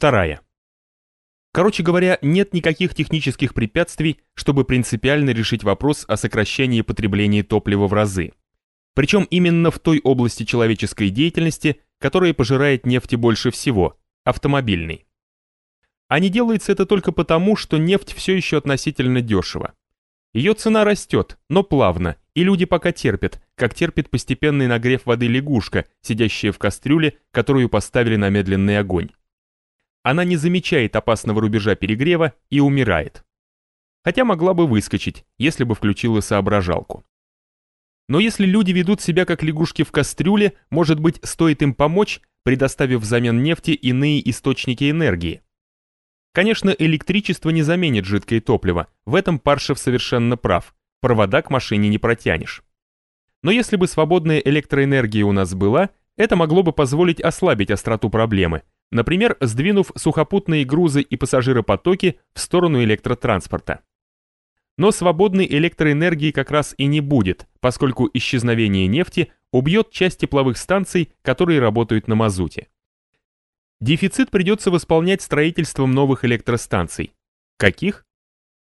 Вторая. Короче говоря, нет никаких технических препятствий, чтобы принципиально решить вопрос о сокращении потребления топлива в разы. Причем именно в той области человеческой деятельности, которая пожирает нефти больше всего – автомобильной. А не делается это только потому, что нефть все еще относительно дешева. Ее цена растет, но плавно, и люди пока терпят, как терпит постепенный нагрев воды лягушка, сидящая в кастрюле, которую поставили на медленный огонь. Она не замечает опасного рубежа перегрева и умирает. Хотя могла бы выскочить, если бы включила соображалку. Но если люди ведут себя как лягушки в кастрюле, может быть, стоит им помочь, предоставив взамен нефти иные источники энергии. Конечно, электричество не заменит жидкое топливо, в этом Паршев совершенно прав, провода к машине не протянешь. Но если бы свободная электроэнергия у нас была, это могло бы позволить ослабить остроту проблемы, например, сдвинув сухопутные грузы и пассажиропотоки в сторону электротранспорта. Но свободной электроэнергии как раз и не будет, поскольку исчезновение нефти убьет часть тепловых станций, которые работают на мазуте. Дефицит придется восполнять строительством новых электростанций. Каких?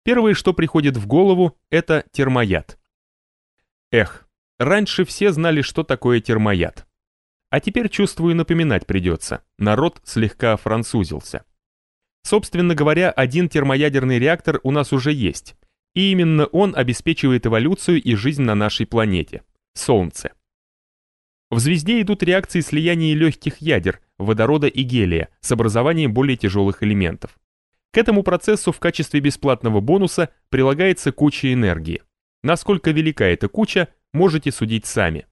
Первое, что приходит в голову, это термояд. Эх, раньше все знали, что такое термояд. А теперь, чувствую, напоминать придется. Народ слегка французился. Собственно говоря, один термоядерный реактор у нас уже есть, и именно он обеспечивает эволюцию и жизнь на нашей планете – Солнце. В звезде идут реакции слияния легких ядер, водорода и гелия, с образованием более тяжелых элементов. К этому процессу в качестве бесплатного бонуса прилагается куча энергии. Насколько велика эта куча, можете судить сами.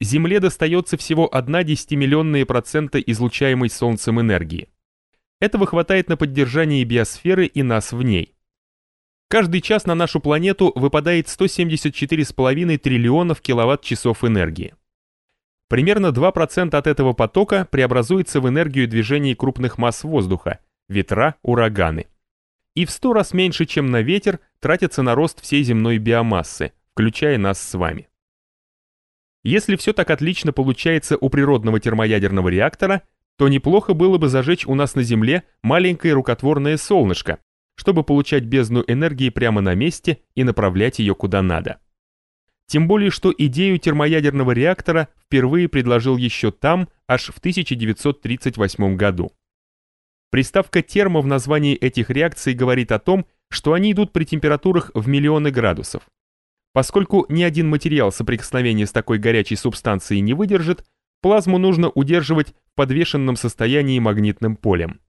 Земле достается всего 1 десятимиллионная процента излучаемой Солнцем энергии. Этого хватает на поддержание биосферы и нас в ней. Каждый час на нашу планету выпадает 174,5 триллионов киловатт-часов энергии. Примерно 2% от этого потока преобразуется в энергию движения крупных масс воздуха, ветра, ураганы. И в 100 раз меньше, чем на ветер, тратится на рост всей земной биомассы, включая нас с вами. Если все так отлично получается у природного термоядерного реактора, то неплохо было бы зажечь у нас на Земле маленькое рукотворное солнышко, чтобы получать бездну энергии прямо на месте и направлять ее куда надо. Тем более, что идею термоядерного реактора впервые предложил еще там, аж в 1938 году. Приставка термо в названии этих реакций говорит о том, что они идут при температурах в миллионы градусов. Поскольку ни один материал соприкосновения с такой горячей субстанцией не выдержит, плазму нужно удерживать в подвешенном состоянии магнитным полем.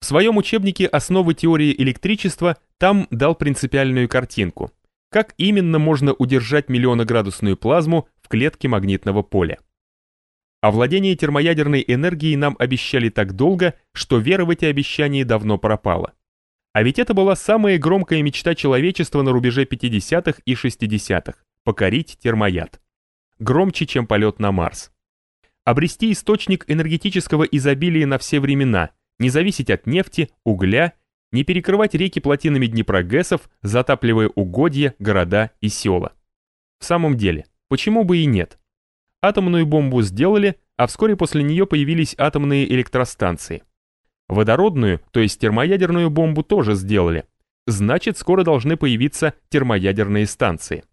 В своем учебнике «Основы теории электричества» там дал принципиальную картинку. Как именно можно удержать миллионоградусную плазму в клетке магнитного поля? А владение термоядерной энергией нам обещали так долго, что вера в эти обещания давно пропала. А ведь это была самая громкая мечта человечества на рубеже 50-х и 60-х – покорить термояд. Громче, чем полет на Марс. Обрести источник энергетического изобилия на все времена – не зависеть от нефти, угля, не перекрывать реки плотинами Днепрогэсов, затапливая угодья, города и села. В самом деле, почему бы и нет? Атомную бомбу сделали, а вскоре после нее появились атомные электростанции. Водородную, то есть термоядерную бомбу тоже сделали. Значит, скоро должны появиться термоядерные станции.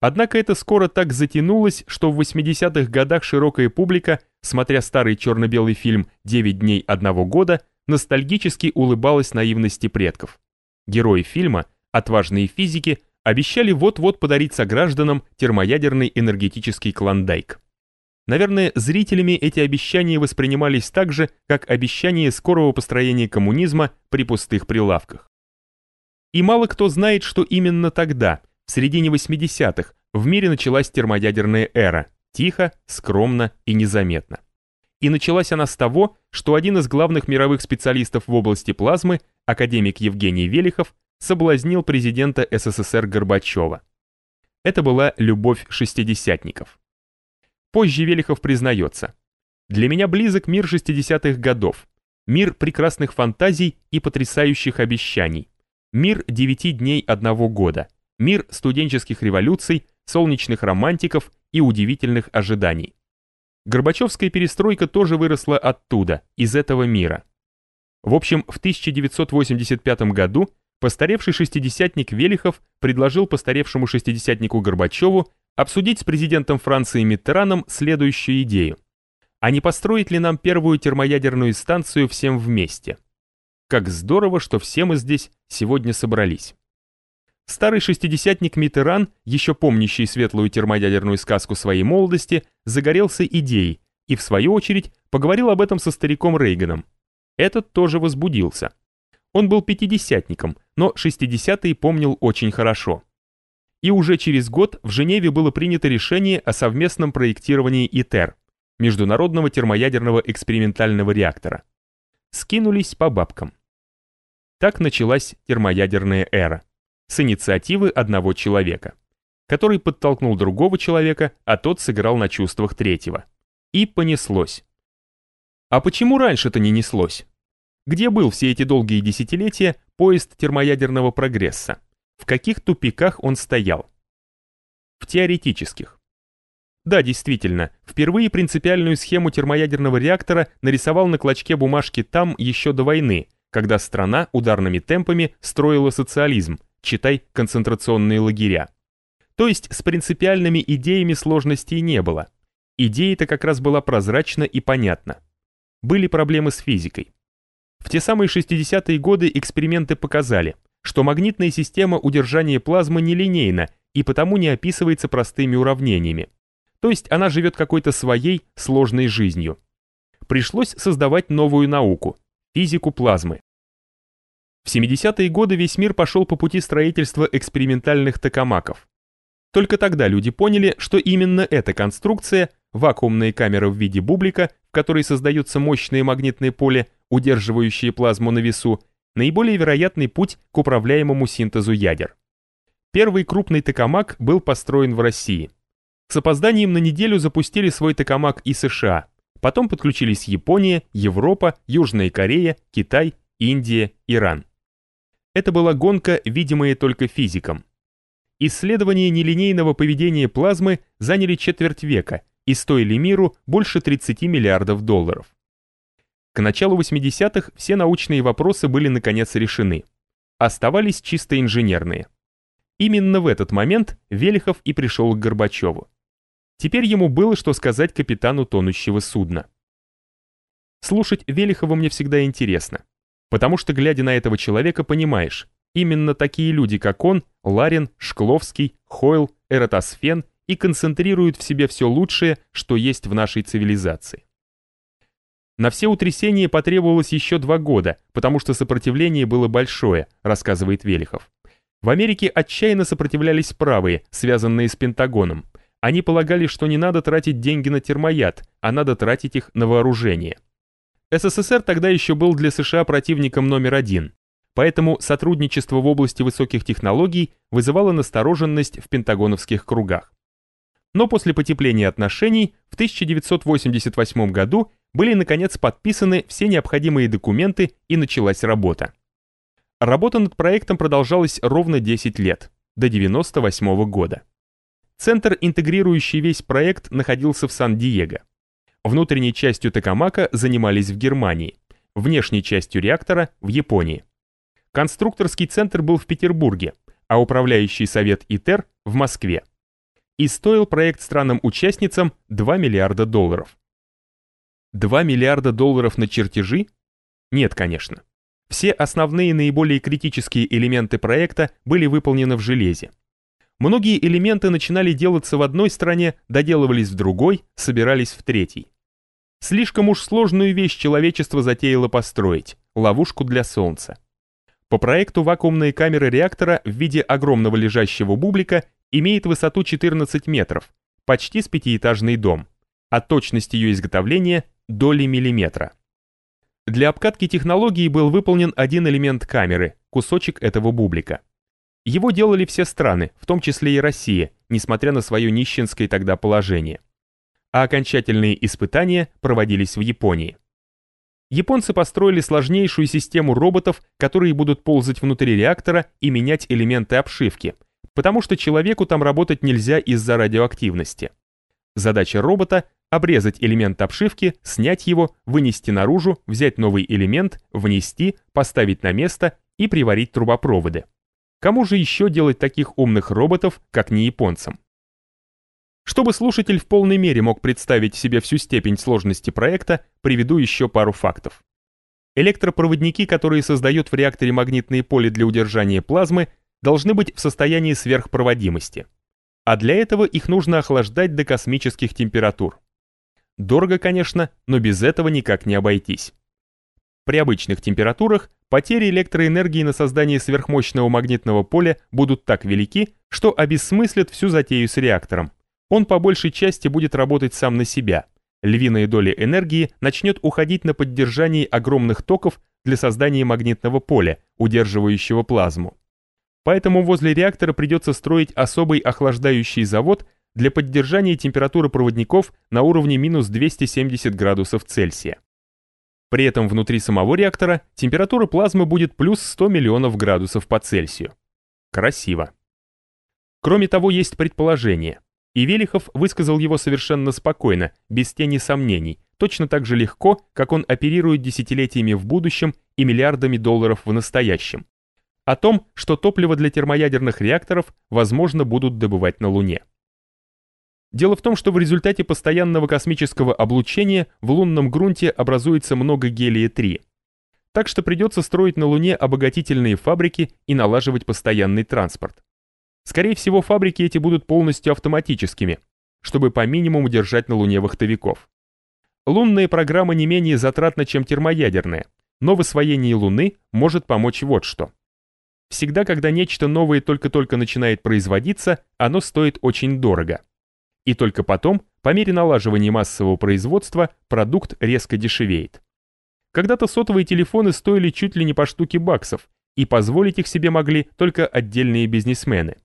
Однако это скоро так затянулось, что в 80-х годах широкая публика, смотря старый черно-белый фильм «Девять дней одного года», ностальгически улыбалась наивности предков. Герои фильма, отважные физики, обещали вот-вот подарить согражданам термоядерный энергетический клондайк. Наверное, зрителями эти обещания воспринимались так же, как обещание скорого построения коммунизма при пустых прилавках. И мало кто знает, что именно тогда, в середине 80-х в мире началась термоядерная эра, тихо, скромно и незаметно. И началась она с того, что один из главных мировых специалистов в области плазмы, академик Евгений Велихов, соблазнил президента СССР Горбачева. Это была любовь шестидесятников. Позже Велихов признается. «Для меня близок мир 60-х годов, мир прекрасных фантазий и потрясающих обещаний, мир девяти дней одного года, мир студенческих революций, солнечных романтиков и удивительных ожиданий. Горбачевская перестройка тоже выросла оттуда, из этого мира. В общем, в 1985 году постаревший шестидесятник Велихов предложил постаревшему шестидесятнику Горбачеву обсудить с президентом Франции Миттераном следующую идею. А не построить ли нам первую термоядерную станцию всем вместе? Как здорово, что все мы здесь сегодня собрались. Старый шестидесятник Миттеран, еще помнящий светлую термоядерную сказку своей молодости, загорелся идеей и, в свою очередь, поговорил об этом со стариком Рейганом. Этот тоже возбудился. Он был пятидесятником, но шестидесятый помнил очень хорошо. И уже через год в Женеве было принято решение о совместном проектировании ИТЕР, Международного термоядерного экспериментального реактора. Скинулись по бабкам. Так началась термоядерная эра. С инициативы одного человека, который подтолкнул другого человека, а тот сыграл на чувствах третьего. И понеслось. А почему раньше-то не неслось? Где был все эти долгие десятилетия поезд термоядерного прогресса? В каких тупиках он стоял? В теоретических. Да, действительно, впервые принципиальную схему термоядерного реактора нарисовал на клочке бумажки там еще до войны, когда страна ударными темпами строила социализм, читай концентрационные лагеря. То есть с принципиальными идеями сложностей не было. Идея-то как раз была прозрачна и понятна были проблемы с физикой. В те самые 60-е годы эксперименты показали, что магнитная система удержания плазмы нелинейна и потому не описывается простыми уравнениями. То есть она живет какой-то своей сложной жизнью. Пришлось создавать новую науку – физику плазмы. В 70-е годы весь мир пошел по пути строительства экспериментальных токамаков. Только тогда люди поняли, что именно эта конструкция, вакуумная камера в виде бублика, в которой создаются мощные магнитные поля, удерживающие плазму на весу, наиболее вероятный путь к управляемому синтезу ядер. Первый крупный токамак был построен в России. С опозданием на неделю запустили свой токамак и США. Потом подключились Япония, Европа, Южная Корея, Китай, Индия, Иран. Это была гонка, видимая только физикам. Исследования нелинейного поведения плазмы заняли четверть века и стоили миру больше 30 миллиардов долларов. К началу 80-х все научные вопросы были наконец решены. Оставались чисто инженерные. Именно в этот момент Велихов и пришел к Горбачеву. Теперь ему было что сказать капитану тонущего судна. Слушать Велихова мне всегда интересно, потому что, глядя на этого человека, понимаешь, именно такие люди, как он, Ларин, Шкловский, Хойл, Эратосфен и концентрируют в себе все лучшее, что есть в нашей цивилизации. На все утрясения потребовалось еще два года, потому что сопротивление было большое, рассказывает Велихов. В Америке отчаянно сопротивлялись правые, связанные с Пентагоном. Они полагали, что не надо тратить деньги на термояд, а надо тратить их на вооружение. СССР тогда еще был для США противником номер один. Поэтому сотрудничество в области высоких технологий вызывало настороженность в пентагоновских кругах. Но после потепления отношений в 1988 году были наконец подписаны все необходимые документы и началась работа. Работа над проектом продолжалась ровно 10 лет, до 1998 года. Центр, интегрирующий весь проект, находился в Сан-Диего. Внутренней частью Токамака занимались в Германии, внешней частью реактора – в Японии. Конструкторский центр был в Петербурге, а управляющий совет ИТЕР – в Москве и стоил проект странам-участницам 2 миллиарда долларов. 2 миллиарда долларов на чертежи? Нет, конечно. Все основные наиболее критические элементы проекта были выполнены в железе. Многие элементы начинали делаться в одной стране, доделывались в другой, собирались в третьей. Слишком уж сложную вещь человечество затеяло построить – ловушку для Солнца. По проекту вакуумные камеры реактора в виде огромного лежащего бублика имеет высоту 14 метров, почти с пятиэтажный дом, а точность ее изготовления – доли миллиметра. Для обкатки технологии был выполнен один элемент камеры, кусочек этого бублика. Его делали все страны, в том числе и Россия, несмотря на свое нищенское тогда положение. А окончательные испытания проводились в Японии. Японцы построили сложнейшую систему роботов, которые будут ползать внутри реактора и менять элементы обшивки – потому что человеку там работать нельзя из-за радиоактивности. Задача робота – обрезать элемент обшивки, снять его, вынести наружу, взять новый элемент, внести, поставить на место и приварить трубопроводы. Кому же еще делать таких умных роботов, как не японцам? Чтобы слушатель в полной мере мог представить себе всю степень сложности проекта, приведу еще пару фактов. Электропроводники, которые создают в реакторе магнитные поля для удержания плазмы, должны быть в состоянии сверхпроводимости. А для этого их нужно охлаждать до космических температур. Дорого, конечно, но без этого никак не обойтись. При обычных температурах потери электроэнергии на создание сверхмощного магнитного поля будут так велики, что обесмыслят всю затею с реактором. Он по большей части будет работать сам на себя. Львиная доля энергии начнет уходить на поддержание огромных токов для создания магнитного поля, удерживающего плазму. Поэтому возле реактора придется строить особый охлаждающий завод для поддержания температуры проводников на уровне минус 270 градусов Цельсия. При этом внутри самого реактора температура плазмы будет плюс 100 миллионов градусов по Цельсию. Красиво. Кроме того, есть предположение. И Велихов высказал его совершенно спокойно, без тени сомнений, точно так же легко, как он оперирует десятилетиями в будущем и миллиардами долларов в настоящем. О том, что топливо для термоядерных реакторов, возможно, будут добывать на Луне. Дело в том, что в результате постоянного космического облучения в лунном грунте образуется много гелия-3. Так что придется строить на Луне обогатительные фабрики и налаживать постоянный транспорт. Скорее всего, фабрики эти будут полностью автоматическими, чтобы по минимуму держать на Луне вахтовиков. Лунная программа не менее затратна, чем термоядерная, но в освоении Луны может помочь вот что. Всегда, когда нечто новое только-только начинает производиться, оно стоит очень дорого. И только потом, по мере налаживания массового производства, продукт резко дешевеет. Когда-то сотовые телефоны стоили чуть ли не по штуке баксов, и позволить их себе могли только отдельные бизнесмены.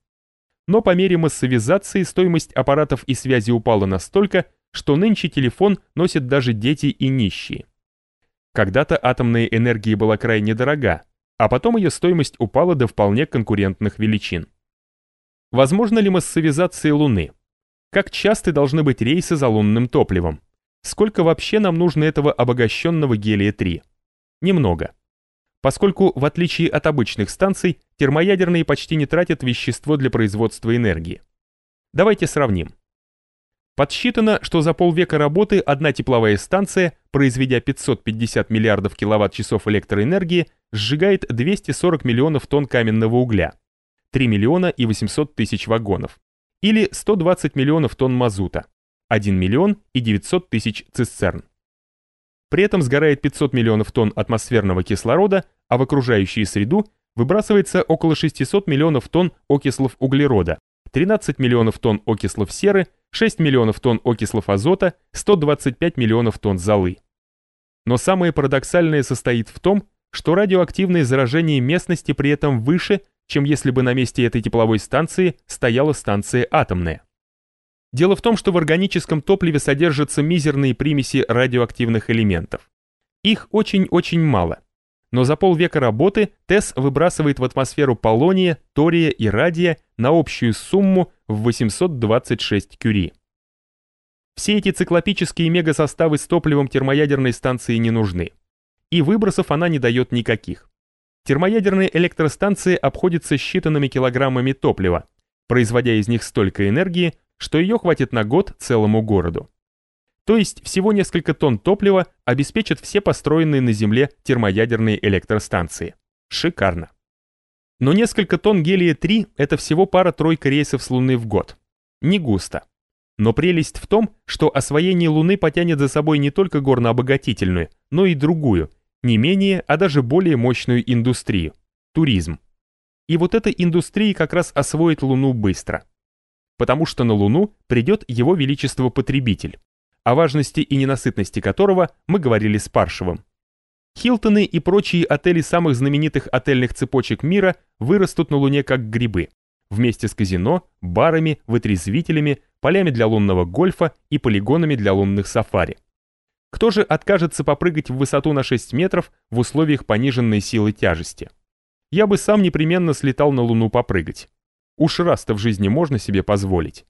Но по мере массовизации стоимость аппаратов и связи упала настолько, что нынче телефон носят даже дети и нищие. Когда-то атомная энергия была крайне дорога, а потом ее стоимость упала до вполне конкурентных величин. Возможно ли массовизация Луны? Как часто должны быть рейсы за лунным топливом? Сколько вообще нам нужно этого обогащенного гелия-3? Немного. Поскольку, в отличие от обычных станций, термоядерные почти не тратят вещество для производства энергии. Давайте сравним. Подсчитано, что за полвека работы одна тепловая станция, произведя 550 миллиардов киловатт-часов электроэнергии, сжигает 240 миллионов тонн каменного угля, 3 миллиона и 800 тысяч вагонов или 120 миллионов тонн мазута, 1 миллион и 900 тысяч цистерн. При этом сгорает 500 миллионов тонн атмосферного кислорода, а в окружающую среду выбрасывается около 600 миллионов тонн окислов углерода, 13 миллионов тонн окислов серы, 6 миллионов тонн окислов азота, 125 миллионов тонн золы. Но самое парадоксальное состоит в том, что радиоактивное заражение местности при этом выше, чем если бы на месте этой тепловой станции стояла станция атомная. Дело в том, что в органическом топливе содержатся мизерные примеси радиоактивных элементов. Их очень-очень мало. Но за полвека работы ТЭС выбрасывает в атмосферу полония, тория и радия на общую сумму в 826 кюри. Все эти циклопические мегасоставы с топливом термоядерной станции не нужны. И выбросов она не дает никаких. Термоядерные электростанции обходятся считанными килограммами топлива, производя из них столько энергии, что ее хватит на год целому городу. То есть всего несколько тонн топлива обеспечат все построенные на Земле термоядерные электростанции. Шикарно. Но несколько тонн гелия-3 – это всего пара-тройка рейсов с Луны в год. Не густо. Но прелесть в том, что освоение Луны потянет за собой не только горнообогатительную, но и другую, не менее, а даже более мощную индустрию – туризм. И вот эта индустрия как раз освоит Луну быстро. Потому что на Луну придет его величество потребитель, о важности и ненасытности которого мы говорили с Паршевым. Хилтоны и прочие отели самых знаменитых отельных цепочек мира вырастут на Луне как грибы, вместе с казино, барами, вытрезвителями, полями для лунного гольфа и полигонами для лунных сафари. Кто же откажется попрыгать в высоту на 6 метров в условиях пониженной силы тяжести? Я бы сам непременно слетал на Луну попрыгать. Уж раз-то в жизни можно себе позволить.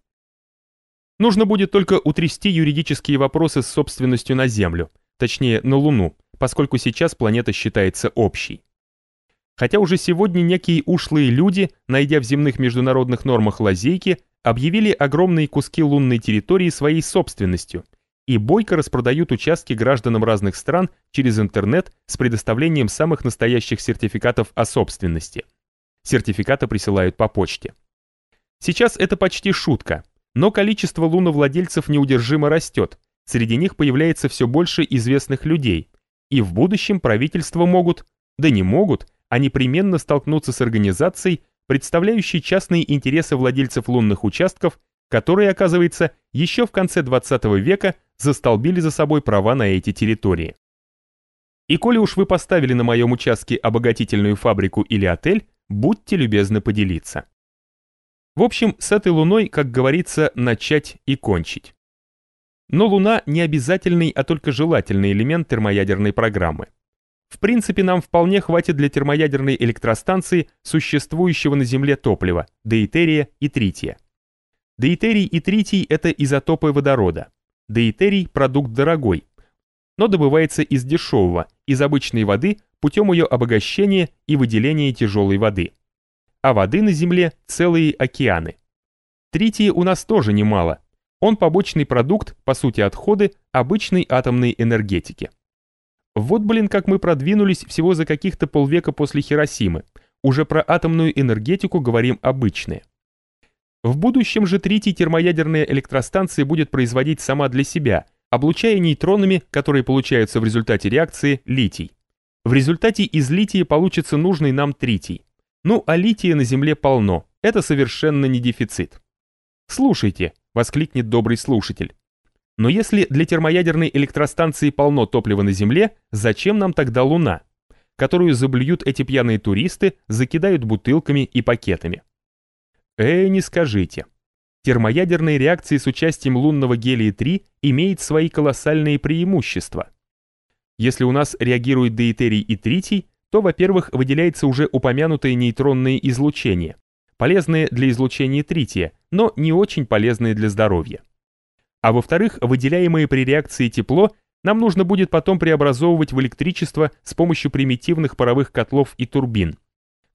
Нужно будет только утрясти юридические вопросы с собственностью на Землю, точнее на Луну, поскольку сейчас планета считается общей. Хотя уже сегодня некие ушлые люди, найдя в земных международных нормах лазейки, объявили огромные куски лунной территории своей собственностью и бойко распродают участки гражданам разных стран через интернет с предоставлением самых настоящих сертификатов о собственности. Сертификаты присылают по почте. Сейчас это почти шутка, но количество луновладельцев неудержимо растет, среди них появляется все больше известных людей, и в будущем правительства могут, да не могут, а непременно столкнуться с организацией, представляющей частные интересы владельцев лунных участков, которые, оказывается, еще в конце 20 века застолбили за собой права на эти территории. И коли уж вы поставили на моем участке обогатительную фабрику или отель, будьте любезны поделиться. В общем, с этой Луной, как говорится, начать и кончить. Но Луна не обязательный, а только желательный элемент термоядерной программы. В принципе, нам вполне хватит для термоядерной электростанции существующего на Земле топлива, дейтерия и трития. Дейтерий и тритий – это изотопы водорода. Дейтерий – продукт дорогой, но добывается из дешевого, из обычной воды путем ее обогащения и выделения тяжелой воды. А воды на Земле целые океаны. Трития у нас тоже немало. Он побочный продукт, по сути отходы, обычной атомной энергетики. Вот, блин, как мы продвинулись всего за каких-то полвека после Хиросимы. Уже про атомную энергетику говорим обычные. В будущем же третья термоядерная электростанция будет производить сама для себя, облучая нейтронами, которые получаются в результате реакции, литий. В результате из лития получится нужный нам тритий. Ну, а лития на Земле полно, это совершенно не дефицит. «Слушайте», — воскликнет добрый слушатель, но если для термоядерной электростанции полно топлива на Земле, зачем нам тогда Луна, которую заблюют эти пьяные туристы, закидают бутылками и пакетами? Эй, не скажите. Термоядерные реакции с участием лунного гелия-3 имеют свои колоссальные преимущества. Если у нас реагирует дейтерий и тритий, то, во-первых, выделяется уже упомянутое нейтронное излучение, полезное для излучения трития, но не очень полезное для здоровья а во-вторых, выделяемое при реакции тепло нам нужно будет потом преобразовывать в электричество с помощью примитивных паровых котлов и турбин,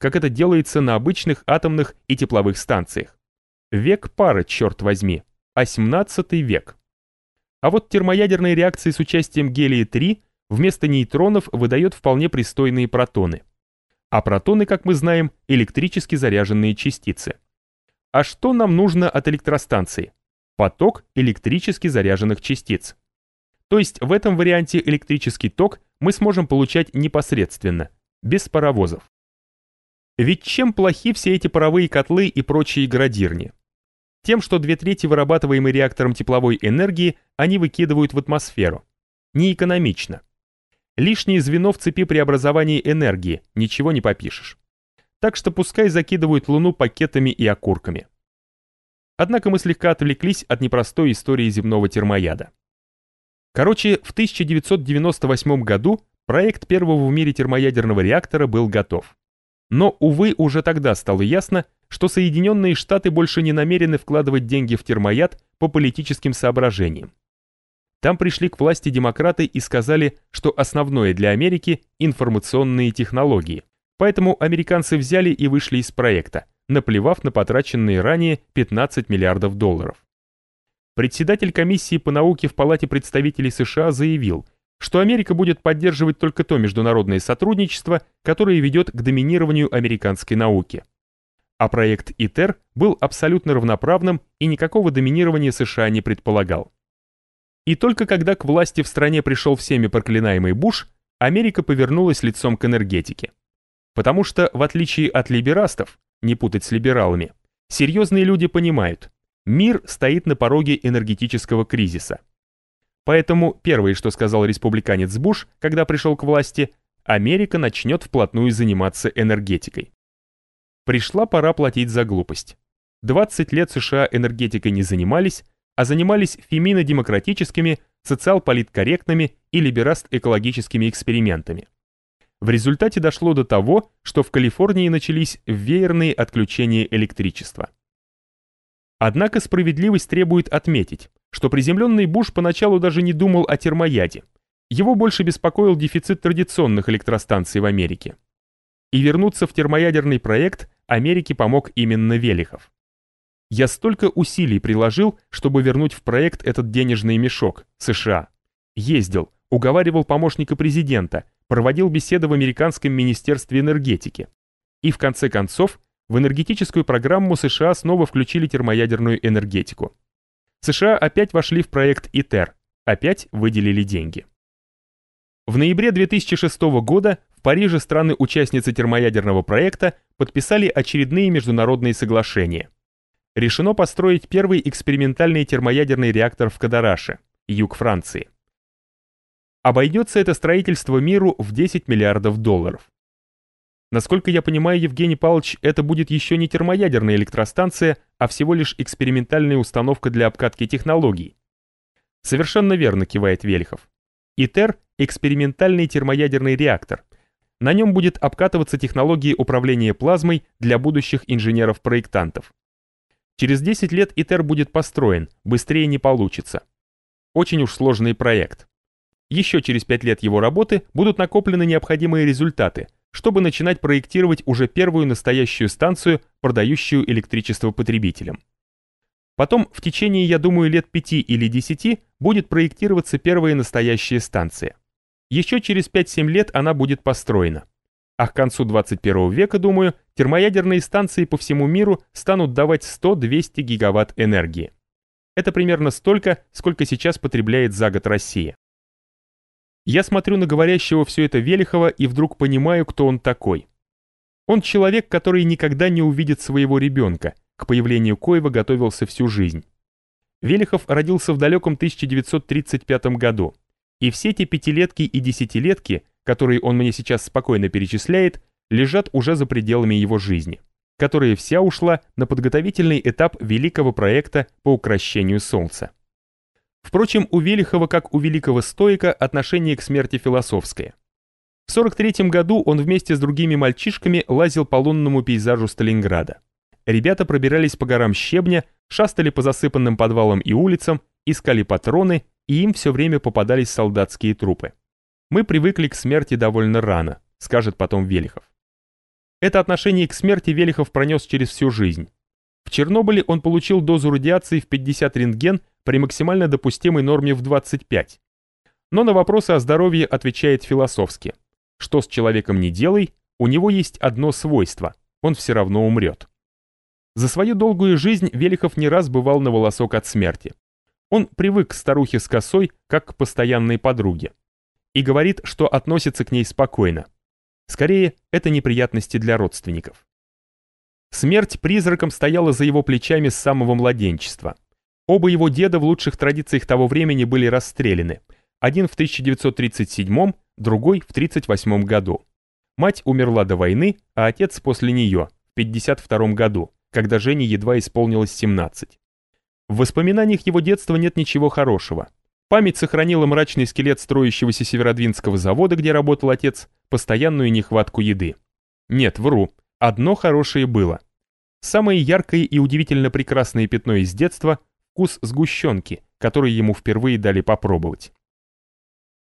как это делается на обычных атомных и тепловых станциях. Век пара, черт возьми, а 17 век. А вот термоядерная реакция с участием гелия-3 вместо нейтронов выдает вполне пристойные протоны. А протоны, как мы знаем, электрически заряженные частицы. А что нам нужно от электростанции? поток электрически заряженных частиц. То есть в этом варианте электрический ток мы сможем получать непосредственно, без паровозов. Ведь чем плохи все эти паровые котлы и прочие градирни? Тем, что две трети вырабатываемой реактором тепловой энергии они выкидывают в атмосферу. Неэкономично. Лишнее звено в цепи преобразования энергии, ничего не попишешь. Так что пускай закидывают Луну пакетами и окурками. Однако мы слегка отвлеклись от непростой истории земного термояда. Короче, в 1998 году проект первого в мире термоядерного реактора был готов. Но, увы, уже тогда стало ясно, что Соединенные Штаты больше не намерены вкладывать деньги в термояд по политическим соображениям. Там пришли к власти демократы и сказали, что основное для Америки – информационные технологии. Поэтому американцы взяли и вышли из проекта, наплевав на потраченные ранее 15 миллиардов долларов. Председатель комиссии по науке в Палате представителей США заявил, что Америка будет поддерживать только то международное сотрудничество, которое ведет к доминированию американской науки. А проект ИТЕР был абсолютно равноправным и никакого доминирования США не предполагал. И только когда к власти в стране пришел всеми проклинаемый Буш, Америка повернулась лицом к энергетике. Потому что, в отличие от либерастов, не путать с либералами, серьезные люди понимают, мир стоит на пороге энергетического кризиса. Поэтому первое, что сказал республиканец Буш, когда пришел к власти, Америка начнет вплотную заниматься энергетикой. Пришла пора платить за глупость. 20 лет США энергетикой не занимались, а занимались фемино-демократическими, социал-политкорректными и либераст-экологическими экспериментами. В результате дошло до того, что в Калифорнии начались веерные отключения электричества. Однако справедливость требует отметить, что приземленный Буш поначалу даже не думал о термояде. Его больше беспокоил дефицит традиционных электростанций в Америке. И вернуться в термоядерный проект Америке помог именно Велихов. Я столько усилий приложил, чтобы вернуть в проект этот денежный мешок, США. Ездил, уговаривал помощника президента, проводил беседы в американском министерстве энергетики. И в конце концов в энергетическую программу США снова включили термоядерную энергетику. США опять вошли в проект ИТЕР, опять выделили деньги. В ноябре 2006 года в Париже страны-участницы термоядерного проекта подписали очередные международные соглашения. Решено построить первый экспериментальный термоядерный реактор в Кадараше, юг Франции. Обойдется это строительство миру в 10 миллиардов долларов. Насколько я понимаю, Евгений Павлович, это будет еще не термоядерная электростанция, а всего лишь экспериментальная установка для обкатки технологий. Совершенно верно, кивает Вельхов. ИТЕР – экспериментальный термоядерный реактор. На нем будет обкатываться технологии управления плазмой для будущих инженеров-проектантов. Через 10 лет ИТЕР будет построен, быстрее не получится. Очень уж сложный проект. Еще через 5 лет его работы будут накоплены необходимые результаты – чтобы начинать проектировать уже первую настоящую станцию, продающую электричество потребителям. Потом, в течение, я думаю, лет 5 или 10 будет проектироваться первая настоящая станция. Еще через 5-7 лет она будет построена. А к концу 21 века, думаю, термоядерные станции по всему миру станут давать 100-200 гигаватт энергии. Это примерно столько, сколько сейчас потребляет за год Россия. Я смотрю на говорящего все это Велихова и вдруг понимаю, кто он такой. Он человек, который никогда не увидит своего ребенка, к появлению коего готовился всю жизнь. Велихов родился в далеком 1935 году, и все эти пятилетки и десятилетки, которые он мне сейчас спокойно перечисляет, лежат уже за пределами его жизни, которая вся ушла на подготовительный этап великого проекта по укращению Солнца. Впрочем, у Велихова, как у великого стоика, отношение к смерти философское. В 43 году он вместе с другими мальчишками лазил по лунному пейзажу Сталинграда. Ребята пробирались по горам щебня, шастали по засыпанным подвалам и улицам, искали патроны, и им все время попадались солдатские трупы. «Мы привыкли к смерти довольно рано», — скажет потом Велихов. Это отношение к смерти Велихов пронес через всю жизнь. В Чернобыле он получил дозу радиации в 50 рентген при максимально допустимой норме в 25. Но на вопросы о здоровье отвечает философски. Что с человеком не делай, у него есть одно свойство – он все равно умрет. За свою долгую жизнь Велихов не раз бывал на волосок от смерти. Он привык к старухе с косой, как к постоянной подруге. И говорит, что относится к ней спокойно. Скорее, это неприятности для родственников. Смерть призраком стояла за его плечами с самого младенчества. Оба его деда в лучших традициях того времени были расстреляны. Один в 1937, другой в 1938 году. Мать умерла до войны, а отец после нее, в 1952 году, когда Жене едва исполнилось 17. В воспоминаниях его детства нет ничего хорошего. Память сохранила мрачный скелет строящегося Северодвинского завода, где работал отец, постоянную нехватку еды. Нет, вру, одно хорошее было. Самое яркое и удивительно прекрасное пятно из детства вкус сгущенки, который ему впервые дали попробовать.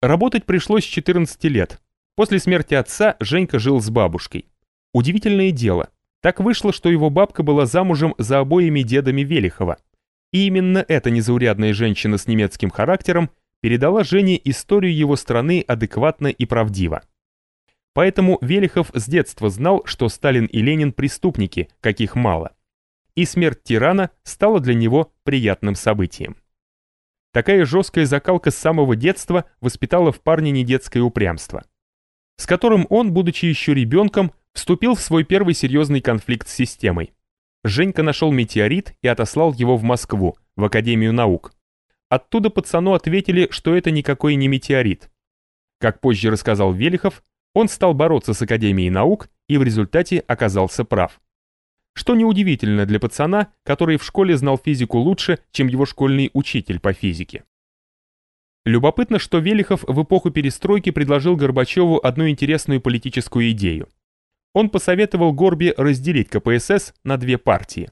Работать пришлось с 14 лет. После смерти отца Женька жил с бабушкой. Удивительное дело. Так вышло, что его бабка была замужем за обоими дедами Велихова. И именно эта незаурядная женщина с немецким характером передала Жене историю его страны адекватно и правдиво. Поэтому Велихов с детства знал, что Сталин и Ленин преступники, каких мало и смерть тирана стала для него приятным событием. Такая жесткая закалка с самого детства воспитала в парне недетское упрямство, с которым он, будучи еще ребенком, вступил в свой первый серьезный конфликт с системой. Женька нашел метеорит и отослал его в Москву, в Академию наук. Оттуда пацану ответили, что это никакой не метеорит. Как позже рассказал Велихов, он стал бороться с Академией наук и в результате оказался прав что неудивительно для пацана, который в школе знал физику лучше, чем его школьный учитель по физике. Любопытно, что Велихов в эпоху перестройки предложил Горбачеву одну интересную политическую идею. Он посоветовал Горбе разделить КПСС на две партии.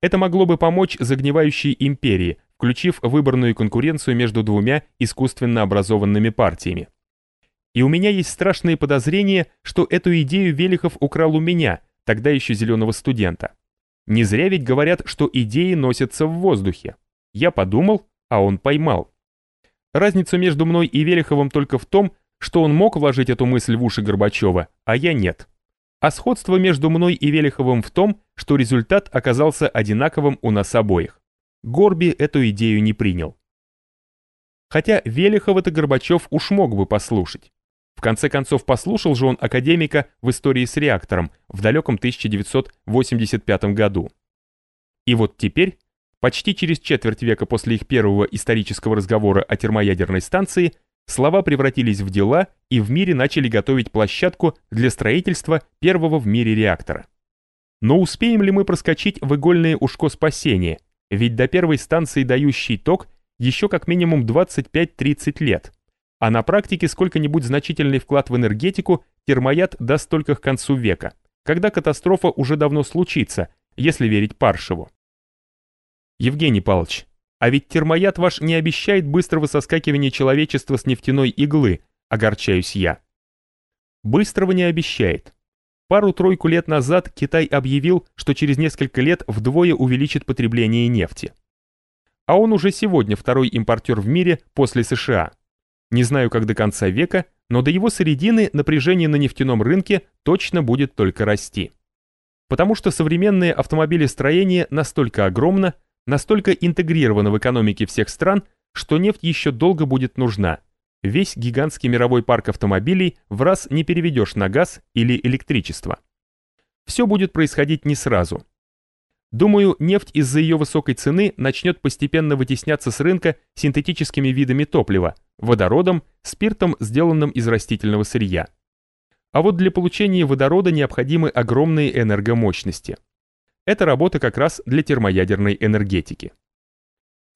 Это могло бы помочь загнивающей империи, включив выборную конкуренцию между двумя искусственно образованными партиями. И у меня есть страшные подозрения, что эту идею Велихов украл у меня, тогда еще зеленого студента. Не зря ведь говорят, что идеи носятся в воздухе. Я подумал, а он поймал. Разница между мной и Велиховым только в том, что он мог вложить эту мысль в уши Горбачева, а я нет. А сходство между мной и Велиховым в том, что результат оказался одинаковым у нас обоих. Горби эту идею не принял. Хотя Велихова-то Горбачев уж мог бы послушать. В конце концов, послушал же он академика в истории с реактором в далеком 1985 году. И вот теперь, почти через четверть века после их первого исторического разговора о термоядерной станции, слова превратились в дела и в мире начали готовить площадку для строительства первого в мире реактора. Но успеем ли мы проскочить в игольное ушко спасения, ведь до первой станции, дающей ток, еще как минимум 25-30 лет – а на практике сколько-нибудь значительный вклад в энергетику термояд даст только к концу века, когда катастрофа уже давно случится, если верить Паршеву. Евгений Павлович, а ведь термояд ваш не обещает быстрого соскакивания человечества с нефтяной иглы, огорчаюсь я. Быстрого не обещает. Пару-тройку лет назад Китай объявил, что через несколько лет вдвое увеличит потребление нефти. А он уже сегодня второй импортер в мире после США. Не знаю, как до конца века, но до его середины напряжение на нефтяном рынке точно будет только расти. Потому что современное автомобилестроение настолько огромно, настолько интегрировано в экономике всех стран, что нефть еще долго будет нужна. Весь гигантский мировой парк автомобилей в раз не переведешь на газ или электричество. Все будет происходить не сразу. Думаю, нефть из-за ее высокой цены начнет постепенно вытесняться с рынка синтетическими видами топлива, водородом, спиртом, сделанным из растительного сырья. А вот для получения водорода необходимы огромные энергомощности. Это работа как раз для термоядерной энергетики.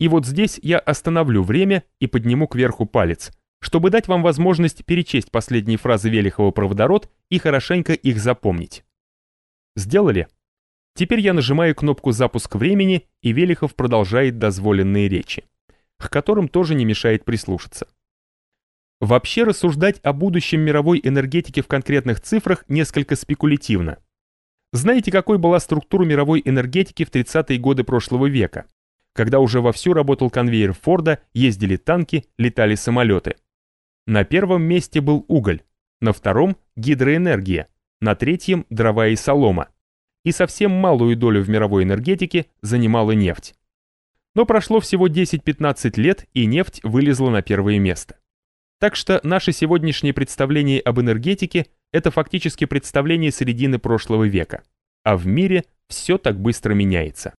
И вот здесь я остановлю время и подниму кверху палец, чтобы дать вам возможность перечесть последние фразы Велихова про водород и хорошенько их запомнить. Сделали? Теперь я нажимаю кнопку «Запуск времени», и Велихов продолжает дозволенные речи, к которым тоже не мешает прислушаться. Вообще рассуждать о будущем мировой энергетики в конкретных цифрах несколько спекулятивно. Знаете, какой была структура мировой энергетики в 30-е годы прошлого века, когда уже вовсю работал конвейер Форда, ездили танки, летали самолеты? На первом месте был уголь, на втором – гидроэнергия, на третьем – дрова и солома и совсем малую долю в мировой энергетике занимала нефть. Но прошло всего 10-15 лет, и нефть вылезла на первое место. Так что наше сегодняшнее представление об энергетике – это фактически представление середины прошлого века. А в мире все так быстро меняется.